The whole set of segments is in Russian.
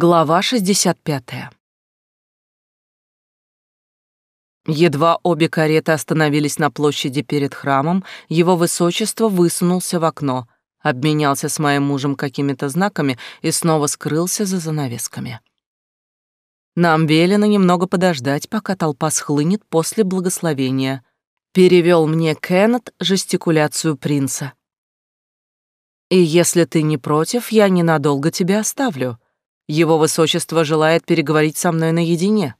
Глава 65. Едва обе кареты остановились на площади перед храмом, его высочество высунулся в окно, обменялся с моим мужем какими-то знаками и снова скрылся за занавесками. Нам велено немного подождать, пока толпа схлынет после благословения. Перевел мне Кеннет жестикуляцию принца. И если ты не против, я ненадолго тебя оставлю. Его высочество желает переговорить со мной наедине.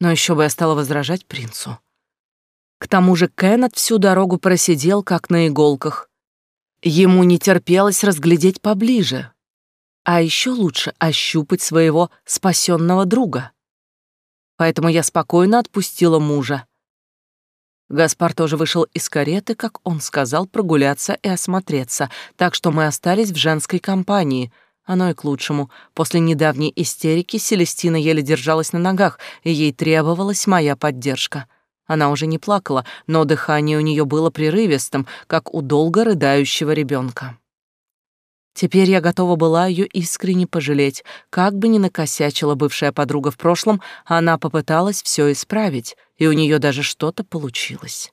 Но еще бы я стала возражать принцу. К тому же Кеннет всю дорогу просидел, как на иголках. Ему не терпелось разглядеть поближе. А еще лучше ощупать своего спасенного друга. Поэтому я спокойно отпустила мужа. Гаспар тоже вышел из кареты, как он сказал, прогуляться и осмотреться, так что мы остались в женской компании — оно и к лучшему. После недавней истерики Селестина еле держалась на ногах, и ей требовалась моя поддержка. Она уже не плакала, но дыхание у нее было прерывистым, как у долго рыдающего ребенка. Теперь я готова была ее искренне пожалеть. Как бы ни накосячила бывшая подруга в прошлом, она попыталась все исправить, и у нее даже что-то получилось.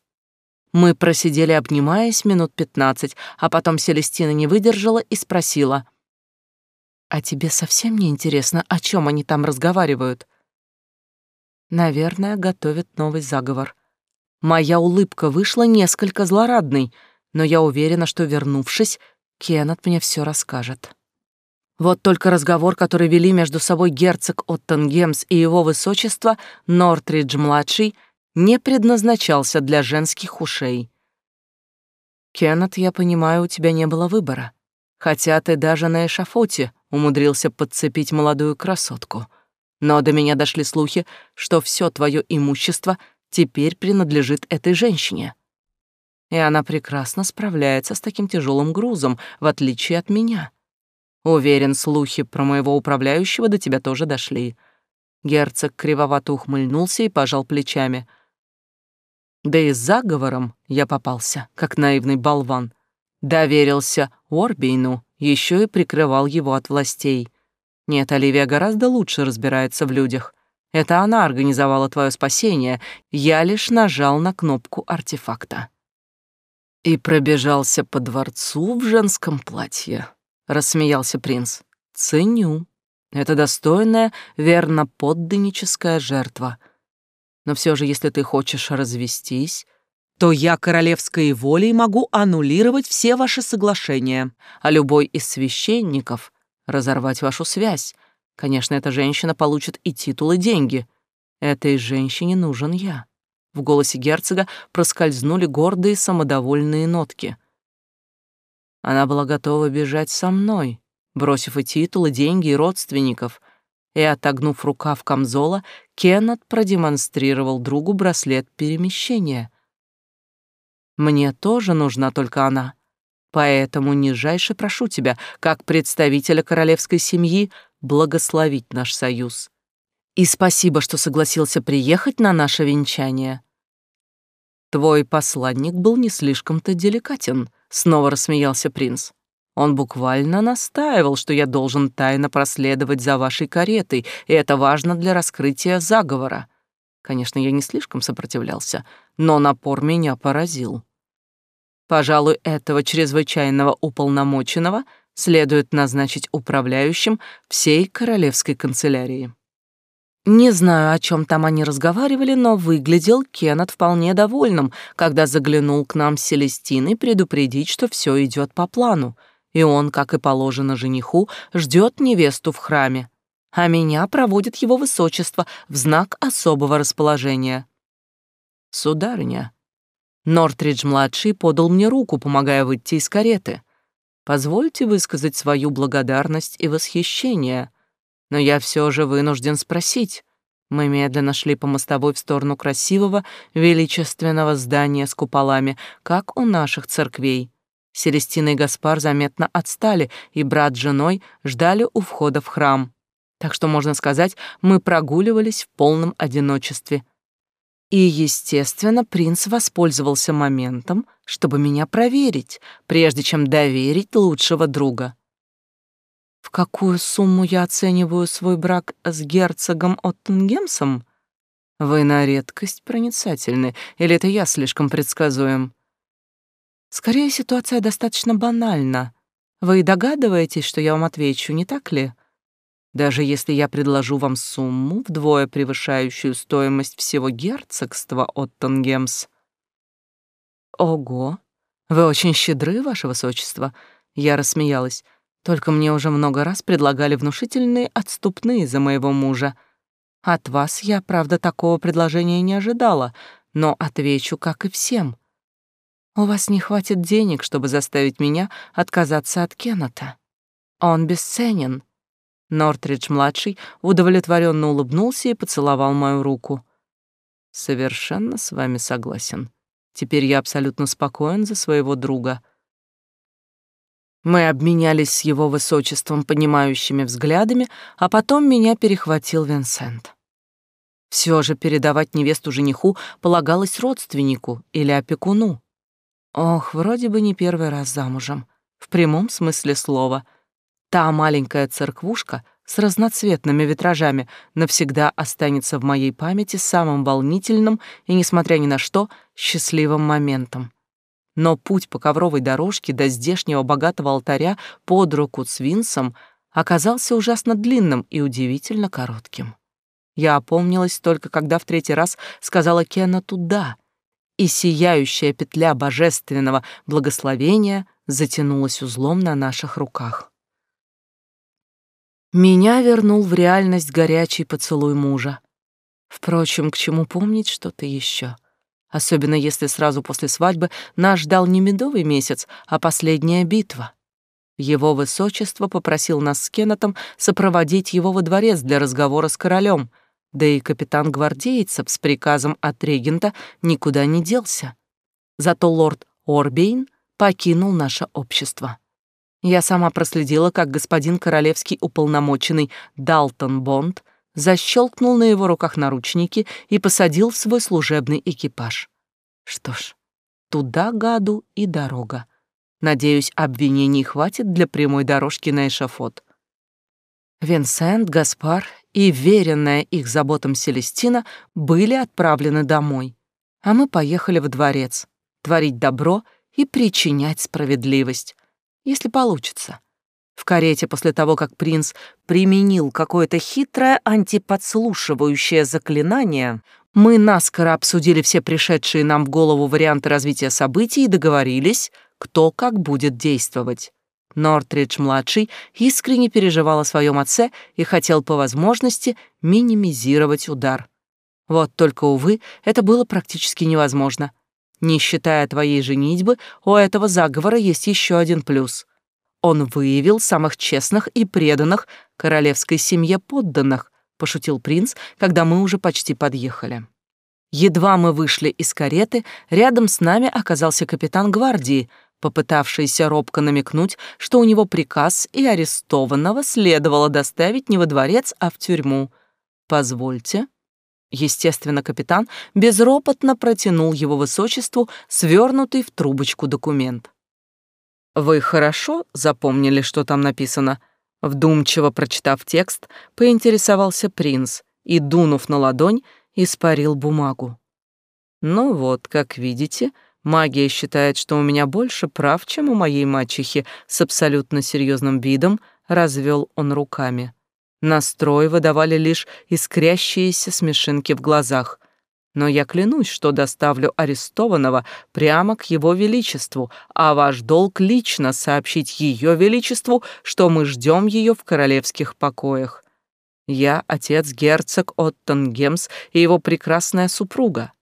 Мы просидели, обнимаясь, минут пятнадцать, а потом Селестина не выдержала и спросила — а тебе совсем не интересно, о чем они там разговаривают? Наверное, готовят новый заговор. Моя улыбка вышла несколько злорадной, но я уверена, что, вернувшись, Кеннет мне все расскажет. Вот только разговор, который вели между собой герцог Оттенгемс и его высочество Нортридж-младший, не предназначался для женских ушей. «Кеннет, я понимаю, у тебя не было выбора. Хотя ты даже на эшафоте умудрился подцепить молодую красотку. Но до меня дошли слухи, что все твое имущество теперь принадлежит этой женщине. И она прекрасно справляется с таким тяжелым грузом, в отличие от меня. Уверен, слухи про моего управляющего до тебя тоже дошли. Герцог кривовато ухмыльнулся и пожал плечами. Да и с заговором я попался, как наивный болван. Доверился Орбейну еще и прикрывал его от властей. Нет, Оливия гораздо лучше разбирается в людях. Это она организовала твое спасение, я лишь нажал на кнопку артефакта. И пробежался по дворцу в женском платье, рассмеялся принц. Ценю. Это достойная, верно подданническая жертва. Но все же, если ты хочешь развестись, то я королевской волей могу аннулировать все ваши соглашения, а любой из священников разорвать вашу связь. Конечно, эта женщина получит и титул, и деньги. Этой женщине нужен я. В голосе герцога проскользнули гордые самодовольные нотки. Она была готова бежать со мной, бросив и титул, и деньги, и родственников. И, отогнув рукав камзола, Кеннет продемонстрировал другу браслет перемещения — мне тоже нужна только она. Поэтому нижайше прошу тебя, как представителя королевской семьи, благословить наш союз. И спасибо, что согласился приехать на наше венчание. Твой посланник был не слишком-то деликатен, снова рассмеялся принц. Он буквально настаивал, что я должен тайно проследовать за вашей каретой, и это важно для раскрытия заговора. Конечно, я не слишком сопротивлялся, но напор меня поразил. Пожалуй, этого чрезвычайного уполномоченного следует назначить управляющим всей королевской канцелярии. Не знаю, о чем там они разговаривали, но выглядел Кеннет вполне довольным, когда заглянул к нам с Селестиной предупредить, что все идет по плану, и он, как и положено жениху, ждет невесту в храме, а меня проводит его высочество в знак особого расположения. «Сударыня», Нортридж-младший подал мне руку, помогая выйти из кареты. Позвольте высказать свою благодарность и восхищение. Но я все же вынужден спросить. Мы медленно шли по мостовой в сторону красивого, величественного здания с куполами, как у наших церквей. Селестина и Гаспар заметно отстали, и брат с женой ждали у входа в храм. Так что, можно сказать, мы прогуливались в полном одиночестве, и, естественно, принц воспользовался моментом, чтобы меня проверить, прежде чем доверить лучшего друга. В какую сумму я оцениваю свой брак с герцогом Оттенгемсом? Вы на редкость проницательны, или это я слишком предсказуем? Скорее, ситуация достаточно банальна. Вы догадываетесь, что я вам отвечу, не так ли? Даже если я предложу вам сумму, вдвое превышающую стоимость всего герцогства Оттенгемс. Ого, вы очень щедры, ваше высочество. Я рассмеялась. Только мне уже много раз предлагали внушительные отступные за моего мужа. От вас я, правда, такого предложения не ожидала, но отвечу, как и всем. У вас не хватит денег, чтобы заставить меня отказаться от Кеннета. Он бесценен. Нортридж-младший удовлетворенно улыбнулся и поцеловал мою руку. Совершенно с вами согласен. Теперь я абсолютно спокоен за своего друга. Мы обменялись с его высочеством понимающими взглядами, а потом меня перехватил Винсент. Все же передавать невесту жениху полагалось родственнику или опекуну. Ох, вроде бы не первый раз замужем, в прямом смысле слова. Та маленькая церквушка с разноцветными витражами навсегда останется в моей памяти самым волнительным и, несмотря ни на что, счастливым моментом. Но путь по ковровой дорожке до здешнего богатого алтаря под руку с Винсом оказался ужасно длинным и удивительно коротким. Я опомнилась только, когда в третий раз сказала Кена туда, и сияющая петля божественного благословения затянулась узлом на наших руках. Меня вернул в реальность горячий поцелуй мужа. Впрочем, к чему помнить что-то еще? особенно если сразу после свадьбы нас ждал не медовый месяц, а последняя битва. Его высочество попросил нас с Кеннетом сопроводить его во дворец для разговора с королем, да и капитан гвардейцев с приказом от регента никуда не делся. Зато лорд Орбейн покинул наше общество. Я сама проследила, как господин королевский уполномоченный Далтон Бонд защелкнул на его руках наручники и посадил в свой служебный экипаж. Что ж, туда гаду и дорога. Надеюсь, обвинений хватит для прямой дорожки на эшафот. Винсент, Гаспар и веренная их заботам Селестина были отправлены домой, а мы поехали в дворец творить добро и причинять справедливость, если получится. В карете после того, как принц применил какое-то хитрое антиподслушивающее заклинание, мы наскоро обсудили все пришедшие нам в голову варианты развития событий и договорились, кто как будет действовать. Нортридж-младший искренне переживал о своем отце и хотел по возможности минимизировать удар. Вот только, увы, это было практически невозможно. Не считая твоей женитьбы, у этого заговора есть еще один плюс. Он выявил самых честных и преданных королевской семье подданных, пошутил принц, когда мы уже почти подъехали. Едва мы вышли из кареты, рядом с нами оказался капитан гвардии, попытавшийся робко намекнуть, что у него приказ и арестованного следовало доставить не во дворец, а в тюрьму. «Позвольте». Естественно, капитан безропотно протянул его высочеству свернутый в трубочку документ. Вы хорошо запомнили, что там написано? Вдумчиво прочитав текст, поинтересовался принц и, дунув на ладонь, испарил бумагу. Ну вот, как видите, магия считает, что у меня больше прав, чем у моей мачехи, с абсолютно серьезным видом развел он руками. Настрой выдавали лишь искрящиеся смешинки в глазах но я клянусь, что доставлю арестованного прямо к его величеству, а ваш долг лично сообщить ее величеству, что мы ждем ее в королевских покоях. Я отец герцог Оттенгемс и его прекрасная супруга.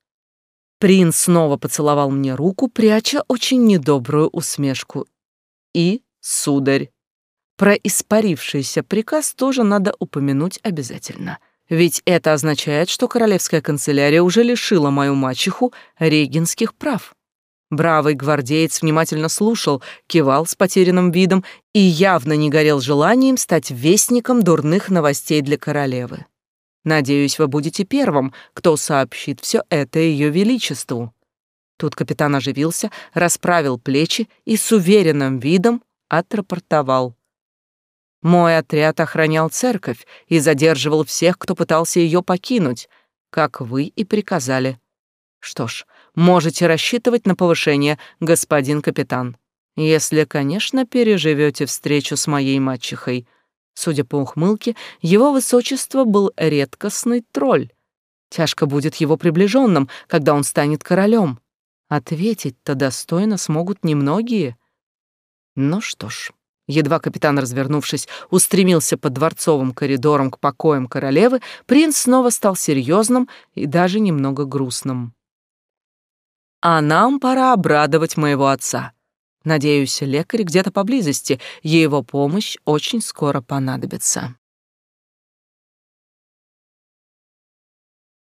Принц снова поцеловал мне руку, пряча очень недобрую усмешку. И, сударь, про испарившийся приказ тоже надо упомянуть обязательно. Ведь это означает, что королевская канцелярия уже лишила мою мачеху регенских прав. Бравый гвардеец внимательно слушал, кивал с потерянным видом и явно не горел желанием стать вестником дурных новостей для королевы. Надеюсь, вы будете первым, кто сообщит все это ее величеству. Тут капитан оживился, расправил плечи и с уверенным видом отрапортовал. Мой отряд охранял церковь и задерживал всех, кто пытался ее покинуть, как вы и приказали. Что ж, можете рассчитывать на повышение, господин капитан. Если, конечно, переживете встречу с моей мачехой. Судя по ухмылке, его высочество был редкостный тролль. Тяжко будет его приближенным, когда он станет королем. Ответить-то достойно смогут немногие. Ну что ж, едва капитан, развернувшись, устремился по дворцовым коридорам к покоям королевы, принц снова стал серьезным и даже немного грустным. «А нам пора обрадовать моего отца. Надеюсь, лекарь где-то поблизости, его помощь очень скоро понадобится».